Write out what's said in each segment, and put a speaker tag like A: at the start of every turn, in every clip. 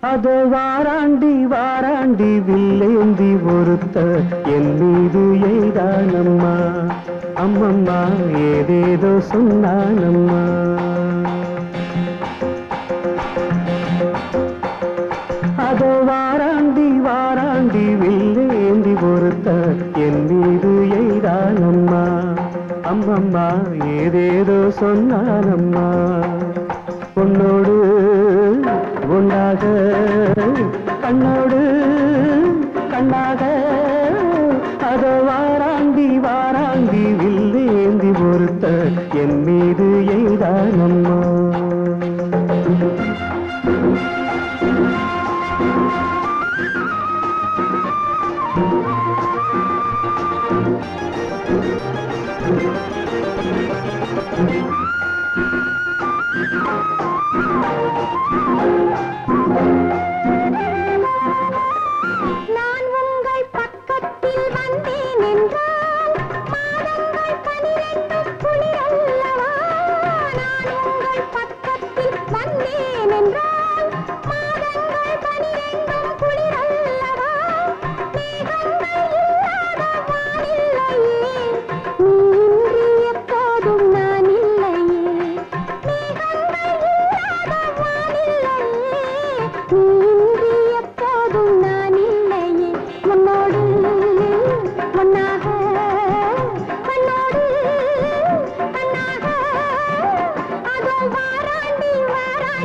A: அத வாராண்டி வாராண்டி வில்லேந்தி ஒருத்த என் மீது எய்தானம்மா. அம்மம்மா ஏதேதோ சொன்னானம்மா. சொன்னானம்மா உன்னோடு உண்டாக கண்ணோடு கண்ணாக அதோ வாராந்தி வாராந்தி வில்லேந்தி பொறுத்த என் மீது எய்தானம்மா
B: Thank you. Thank
A: you.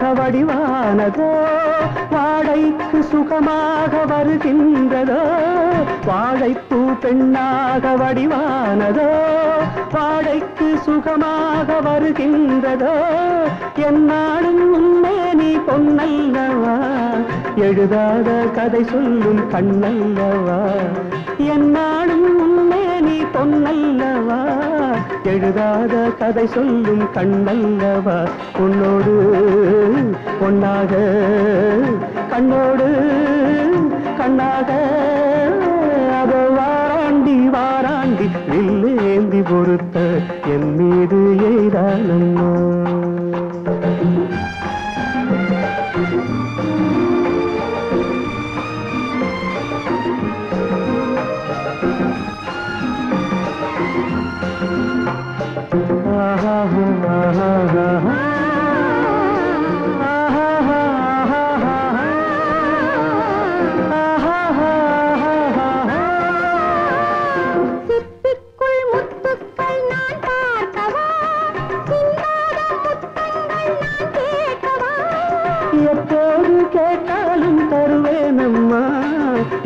A: பெண்ணாக வடிவானதோ? வாழைக்கு சுகமாக வருகின்றதோ? வாழைப்பூ பெண்ணாக வடிவானதோ? வாழைக்கு சுகமாக வருகின்றதோ? என்னாலும் உண்மை நீ பொன்னல்லவா? எழுதாத கதை சொல்லும் கண்ணல்லவா? என்னாலும் உண்மை பொன்னல்லவா? எழுதாத கதை சொல்லும் கண்ணல்லவா? உன்னோடு பொன்னாக கண்ணோடு கண்ணாக. அதோ வாராண்டி வாராண்டி வில்லேந்தி பொறுத்த என் மீது எய்தானம்மா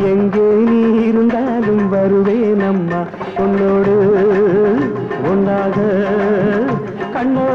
A: எங்கே நீ இருந்தாலும் வருவேன் அம்மா உன்னோடு ஒன்றாக கண்ணோடு